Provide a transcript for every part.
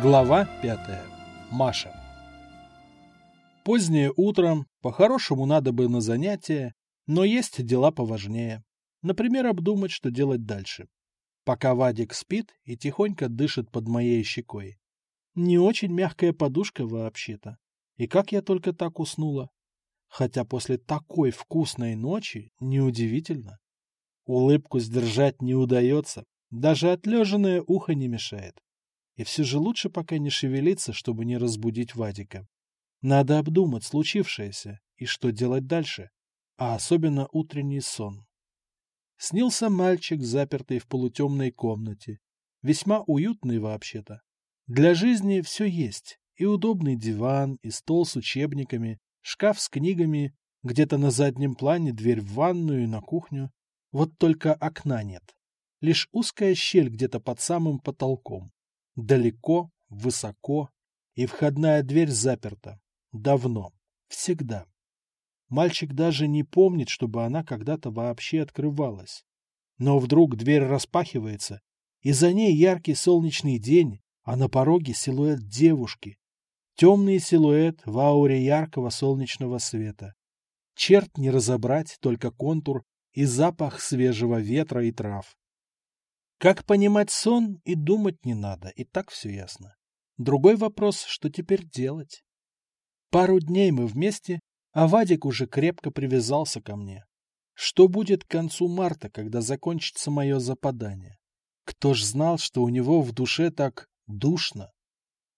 Глава пятая. Маша. Позднее утро, по-хорошему надо бы на занятия, но есть дела поважнее. Например, обдумать, что делать дальше. Пока Вадик спит и тихонько дышит под моей щекой. Не очень мягкая подушка вообще-то. И как я только так уснула. Хотя после такой вкусной ночи неудивительно. Улыбку сдержать не удается, даже отлежанное ухо не мешает. И все же лучше пока не шевелиться, чтобы не разбудить Вадика. Надо обдумать случившееся и что делать дальше, а особенно утренний сон. Снился мальчик, запертый в полутемной комнате. Весьма уютный вообще-то. Для жизни все есть. И удобный диван, и стол с учебниками, шкаф с книгами, где-то на заднем плане дверь в ванную и на кухню. Вот только окна нет. Лишь узкая щель где-то под самым потолком. Далеко, высоко, и входная дверь заперта. Давно. Всегда. Мальчик даже не помнит, чтобы она когда-то вообще открывалась. Но вдруг дверь распахивается, и за ней яркий солнечный день, а на пороге силуэт девушки. Темный силуэт в ауре яркого солнечного света. Черт не разобрать, только контур и запах свежего ветра и трав. Как понимать сон и думать не надо, и так все ясно. Другой вопрос, что теперь делать? Пару дней мы вместе, а Вадик уже крепко привязался ко мне. Что будет к концу марта, когда закончится мое западание? Кто ж знал, что у него в душе так душно?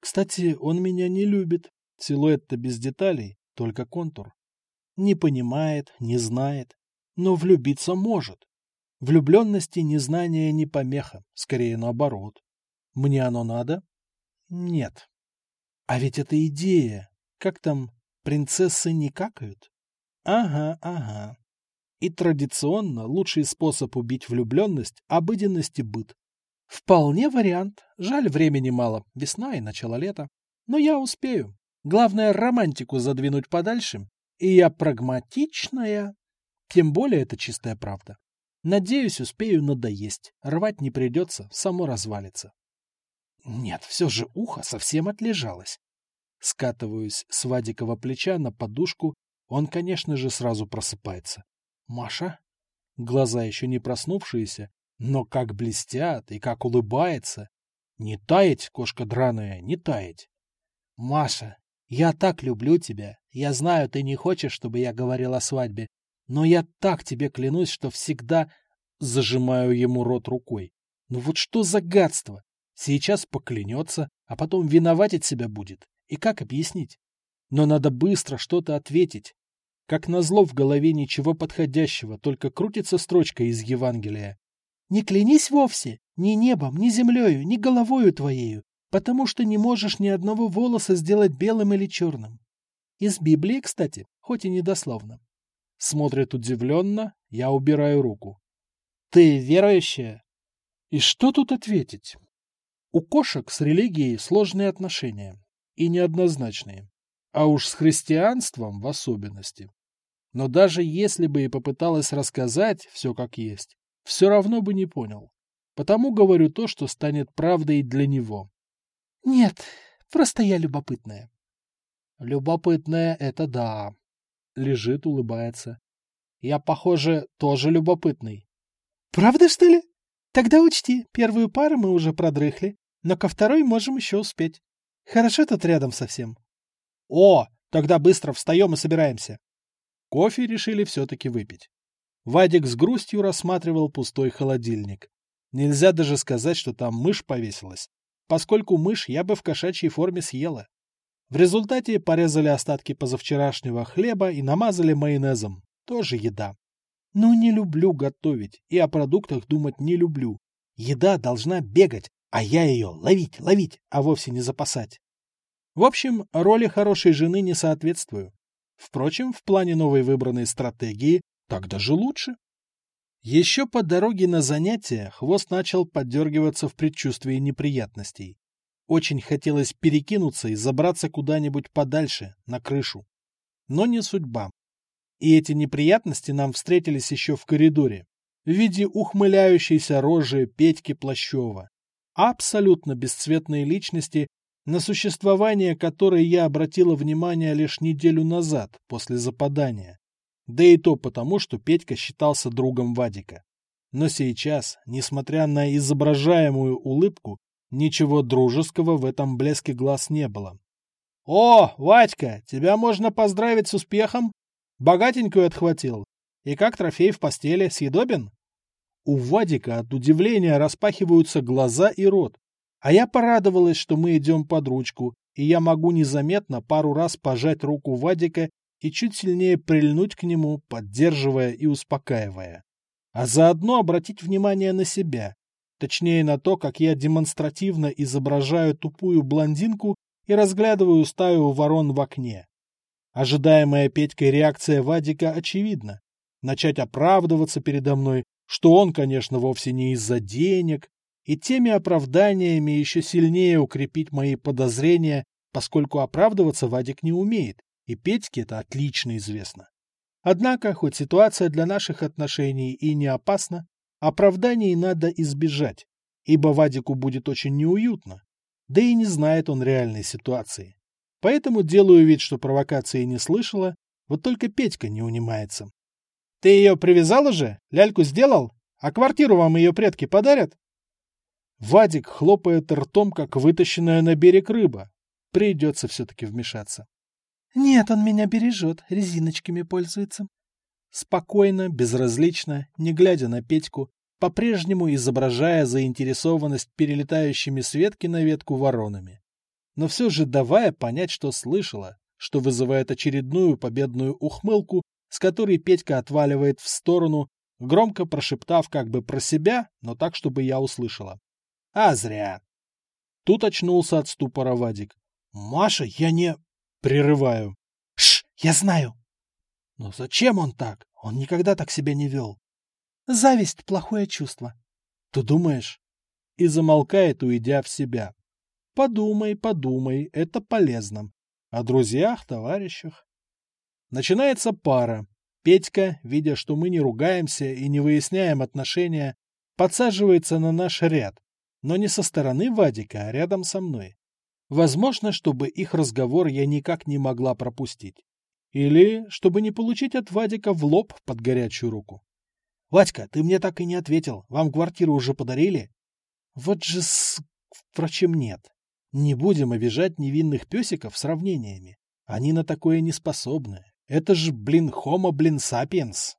Кстати, он меня не любит. Силуэт-то без деталей, только контур. Не понимает, не знает, но влюбиться может. Влюбленности незнание не помеха, скорее наоборот. Мне оно надо? Нет. А ведь это идея. Как там, принцессы не какают? Ага, ага. И традиционно лучший способ убить влюбленность – обыденность и быт. Вполне вариант. Жаль, времени мало. Весна и начало лета. Но я успею. Главное, романтику задвинуть подальше. И я прагматичная. Тем более это чистая правда. Надеюсь, успею надоесть. Рвать не придется, само развалится. Нет, все же ухо совсем отлежалось. Скатываюсь с Вадикова плеча на подушку. Он, конечно же, сразу просыпается. Маша? Глаза еще не проснувшиеся, но как блестят и как улыбается. Не таять, кошка драная, не таять. Маша, я так люблю тебя. Я знаю, ты не хочешь, чтобы я говорил о свадьбе, но я так тебе клянусь, что всегда зажимаю ему рот рукой. Ну вот что за гадство? Сейчас поклянется, а потом виноватить себя будет. И как объяснить? Но надо быстро что-то ответить. Как назло в голове ничего подходящего, только крутится строчка из Евангелия. «Не клянись вовсе, ни небом, ни землею, ни головою твоею, потому что не можешь ни одного волоса сделать белым или черным». Из Библии, кстати, хоть и недословно. Смотрит удивленно, я убираю руку. «Ты верующая?» И что тут ответить? У кошек с религией сложные отношения и неоднозначные, а уж с христианством в особенности. Но даже если бы и попыталась рассказать все как есть, все равно бы не понял. Потому говорю то, что станет правдой для него. Нет, просто я любопытная. Любопытная — это да. Лежит, улыбается. Я, похоже, тоже любопытный. Правда, что ли? Тогда учти, первую пару мы уже продрыхли, но ко второй можем еще успеть. Хорошо тут рядом совсем. О, тогда быстро встаем и собираемся. Кофе решили все-таки выпить. Вадик с грустью рассматривал пустой холодильник. Нельзя даже сказать, что там мышь повесилась, поскольку мышь я бы в кошачьей форме съела. В результате порезали остатки позавчерашнего хлеба и намазали майонезом. Тоже еда. Ну, не люблю готовить и о продуктах думать не люблю. Еда должна бегать, а я ее ловить, ловить, а вовсе не запасать. В общем, роли хорошей жены не соответствую. Впрочем, в плане новой выбранной стратегии так даже лучше. Еще по дороге на занятия хвост начал поддергиваться в предчувствии неприятностей. Очень хотелось перекинуться и забраться куда-нибудь подальше, на крышу. Но не судьба. И эти неприятности нам встретились еще в коридоре, в виде ухмыляющейся рожи Петьки Плащева. Абсолютно бесцветные личности, на существование которой я обратила внимание лишь неделю назад, после западания. Да и то потому, что Петька считался другом Вадика. Но сейчас, несмотря на изображаемую улыбку, ничего дружеского в этом блеске глаз не было. «О, Вадька, тебя можно поздравить с успехом! Богатенькую отхватил. И как трофей в постели, съедобен?» У Вадика от удивления распахиваются глаза и рот. А я порадовалась, что мы идем под ручку, и я могу незаметно пару раз пожать руку Вадика и чуть сильнее прильнуть к нему, поддерживая и успокаивая. А заодно обратить внимание на себя, точнее на то, как я демонстративно изображаю тупую блондинку и разглядываю стаю ворон в окне. Ожидаемая Петькой реакция Вадика очевидна. Начать оправдываться передо мной, что он, конечно, вовсе не из-за денег, и теми оправданиями еще сильнее укрепить мои подозрения, поскольку оправдываться Вадик не умеет, и Петьке это отлично известно. Однако, хоть ситуация для наших отношений и не опасна, оправданий надо избежать, ибо Вадику будет очень неуютно, да и не знает он реальной ситуации. Поэтому делаю вид, что провокации не слышала, вот только Петька не унимается. — Ты ее привязала же? Ляльку сделал? А квартиру вам ее предки подарят? Вадик хлопает ртом, как вытащенная на берег рыба. Придется все-таки вмешаться. — Нет, он меня бережет, резиночками пользуется. Спокойно, безразлично, не глядя на Петьку, по-прежнему изображая заинтересованность перелетающими с ветки на ветку воронами. Но все же давая понять, что слышала, что вызывает очередную победную ухмылку, с которой Петька отваливает в сторону, громко прошептав как бы про себя, но так, чтобы я услышала. А зря. Тут очнулся от ступора Вадик. Маша, я не... Прерываю. Шш, я знаю. Но зачем он так? Он никогда так себя не вел. Зависть — плохое чувство. Ты думаешь? И замолкает, уйдя в себя. Подумай, подумай, это полезно. О друзьях, товарищах. Начинается пара. Петька, видя, что мы не ругаемся и не выясняем отношения, подсаживается на наш ряд, но не со стороны Вадика, а рядом со мной. Возможно, чтобы их разговор я никак не могла пропустить. Или чтобы не получить от Вадика в лоб под горячую руку. «Вадька, ты мне так и не ответил. Вам квартиру уже подарили?» «Вот же с... Впрочем, нет. Не будем обижать невинных песиков сравнениями. Они на такое не способны. Это ж, блин, хомо, блин, сапиенс!»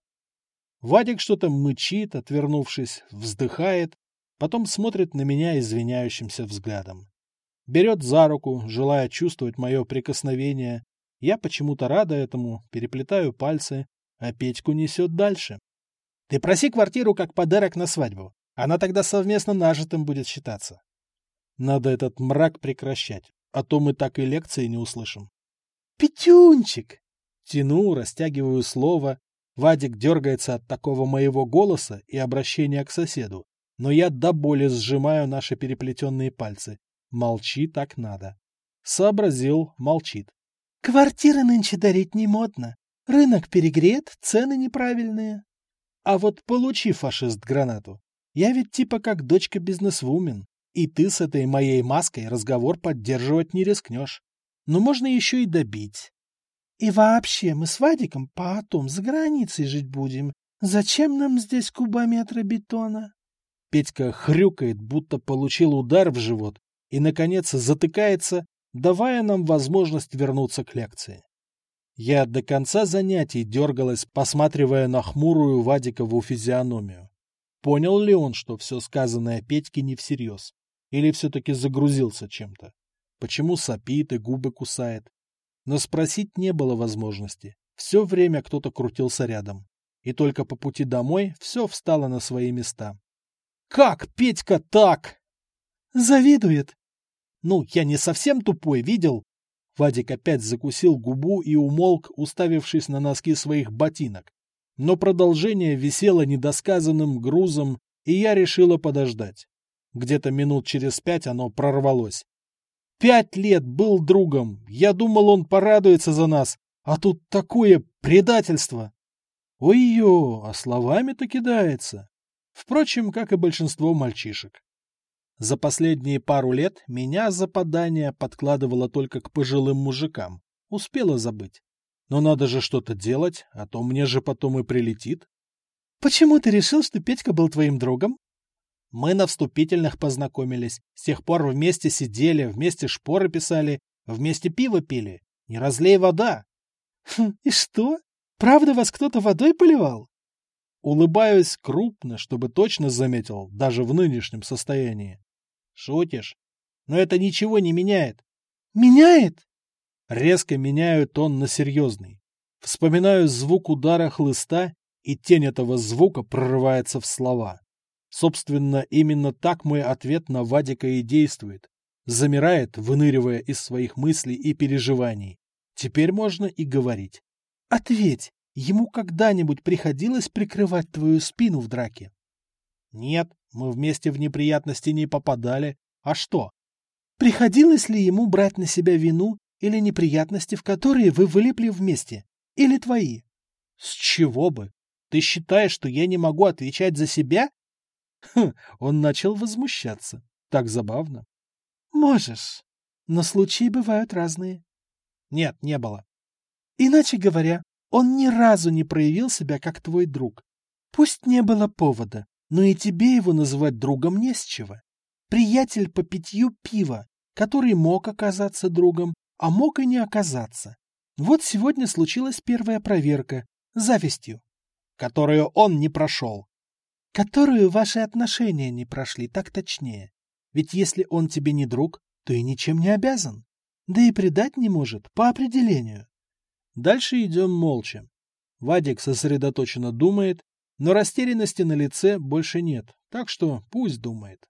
Вадик что-то мычит, отвернувшись, вздыхает, Потом смотрит на меня извиняющимся взглядом. Берет за руку, желая чувствовать мое прикосновение. Я почему-то рада этому, переплетаю пальцы, а Петьку несет дальше. Ты проси квартиру как подарок на свадьбу. Она тогда совместно нажитым будет считаться. Надо этот мрак прекращать, а то мы так и лекции не услышим. Петюнчик! Тяну, растягиваю слово. Вадик дергается от такого моего голоса и обращения к соседу но я до боли сжимаю наши переплетенные пальцы. Молчи так надо. Сообразил, молчит. Квартиры нынче дарить не модно. Рынок перегрет, цены неправильные. А вот получи, фашист, гранату. Я ведь типа как дочка бизнесвумен. И ты с этой моей маской разговор поддерживать не рискнешь. Но можно еще и добить. И вообще, мы с Вадиком потом за границей жить будем. Зачем нам здесь кубометры бетона? Петька хрюкает, будто получил удар в живот, и, наконец, затыкается, давая нам возможность вернуться к лекции. Я до конца занятий дергалась, посматривая на хмурую Вадикову физиономию. Понял ли он, что все сказанное Петьке не всерьез? Или все-таки загрузился чем-то? Почему сопит и губы кусает? Но спросить не было возможности. Все время кто-то крутился рядом. И только по пути домой все встало на свои места. Как Петька так? Завидует. Ну, я не совсем тупой, видел? Вадик опять закусил губу и умолк, уставившись на носки своих ботинок. Но продолжение висело недосказанным грузом, и я решила подождать. Где-то минут через пять оно прорвалось. Пять лет был другом, я думал, он порадуется за нас, а тут такое предательство. Ой-ё, а словами-то кидается. Впрочем, как и большинство мальчишек. За последние пару лет меня западание подкладывало только к пожилым мужикам. Успела забыть. Но надо же что-то делать, а то мне же потом и прилетит. Почему ты решил, что Петька был твоим другом? Мы на вступительных познакомились. С тех пор вместе сидели, вместе шпоры писали, вместе пиво пили. Не разлей вода. Хм, и что? Правда вас кто-то водой поливал? Улыбаюсь крупно, чтобы точно заметил, даже в нынешнем состоянии. Шутишь? Но это ничего не меняет. Меняет? Резко меняю тон на серьезный. Вспоминаю звук удара хлыста, и тень этого звука прорывается в слова. Собственно, именно так мой ответ на Вадика и действует. Замирает, выныривая из своих мыслей и переживаний. Теперь можно и говорить. Ответь, ему когда-нибудь приходилось прикрывать твою спину в драке? Нет, мы вместе в неприятности не попадали. А что? Приходилось ли ему брать на себя вину или неприятности, в которые вы вылипли вместе? Или твои? С чего бы? Ты считаешь, что я не могу отвечать за себя? Хм, он начал возмущаться. Так забавно. Можешь. Но случаи бывают разные. Нет, не было. Иначе говоря, он ни разу не проявил себя как твой друг. Пусть не было повода, но и тебе его называть другом не с чего. Приятель по питью пива, который мог оказаться другом, а мог и не оказаться. Вот сегодня случилась первая проверка, завистью. Которую он не прошел которую ваши отношения не прошли, так точнее. Ведь если он тебе не друг, то и ничем не обязан. Да и предать не может, по определению. Дальше идем молча. Вадик сосредоточенно думает, но растерянности на лице больше нет, так что пусть думает.